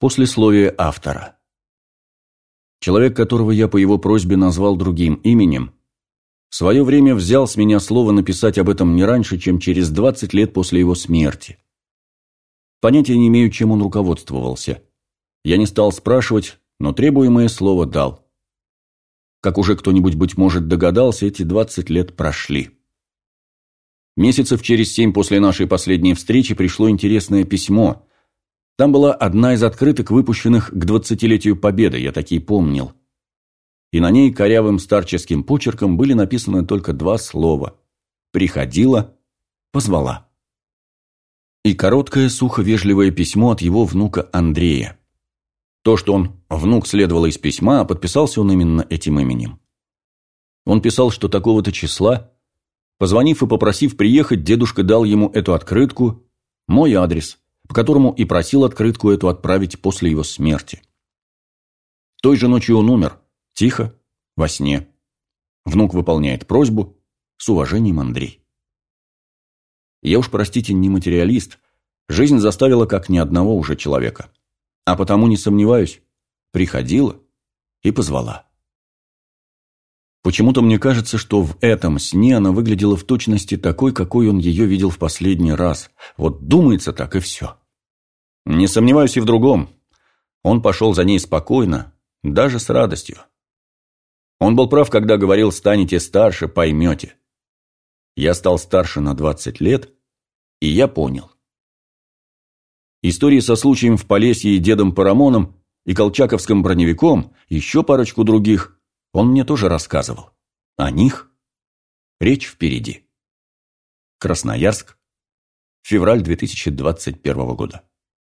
Послесловие автора. Человек, которого я по его просьбе назвал другим именем, в свое время взял с меня слово написать об этом не раньше, чем через 20 лет после его смерти. Понятия не имею, чем он руководствовался. Я не стал спрашивать, но требуемое слово дал. Как уже кто-нибудь, быть может, догадался, эти 20 лет прошли. Месяцев через семь после нашей последней встречи пришло интересное письмо – там была одна из открыток, выпущенных к двадцатилетию Победы, я такие помнил. И на ней корявым старческим почерком были написаны только два слова «Приходила», «Позвала». И короткое, сухо-вежливое письмо от его внука Андрея. То, что он внук следовало из письма, а подписался он именно этим именем. Он писал, что такого-то числа, позвонив и попросив приехать, дедушка дал ему эту открытку, мой адрес, по которому и просил открытку эту отправить после его смерти. Той же ночью он умер, тихо, во сне. Внук выполняет просьбу, с уважением Андрей. Я уж, простите, не материалист, жизнь заставила как ни одного уже человека. А потому, не сомневаюсь, приходила и позвала. Почему-то мне кажется, что в этом сне она выглядела в точности такой, какой он ее видел в последний раз. Вот думается так и все. Не сомневаюсь и в другом. Он пошел за ней спокойно, даже с радостью. Он был прав, когда говорил «станете старше, поймете». Я стал старше на 20 лет, и я понял. Истории со случаем в Полесье и дедом Парамоном и колчаковским броневиком, еще парочку других, он мне тоже рассказывал. О них речь впереди. Красноярск, февраль 2021 года.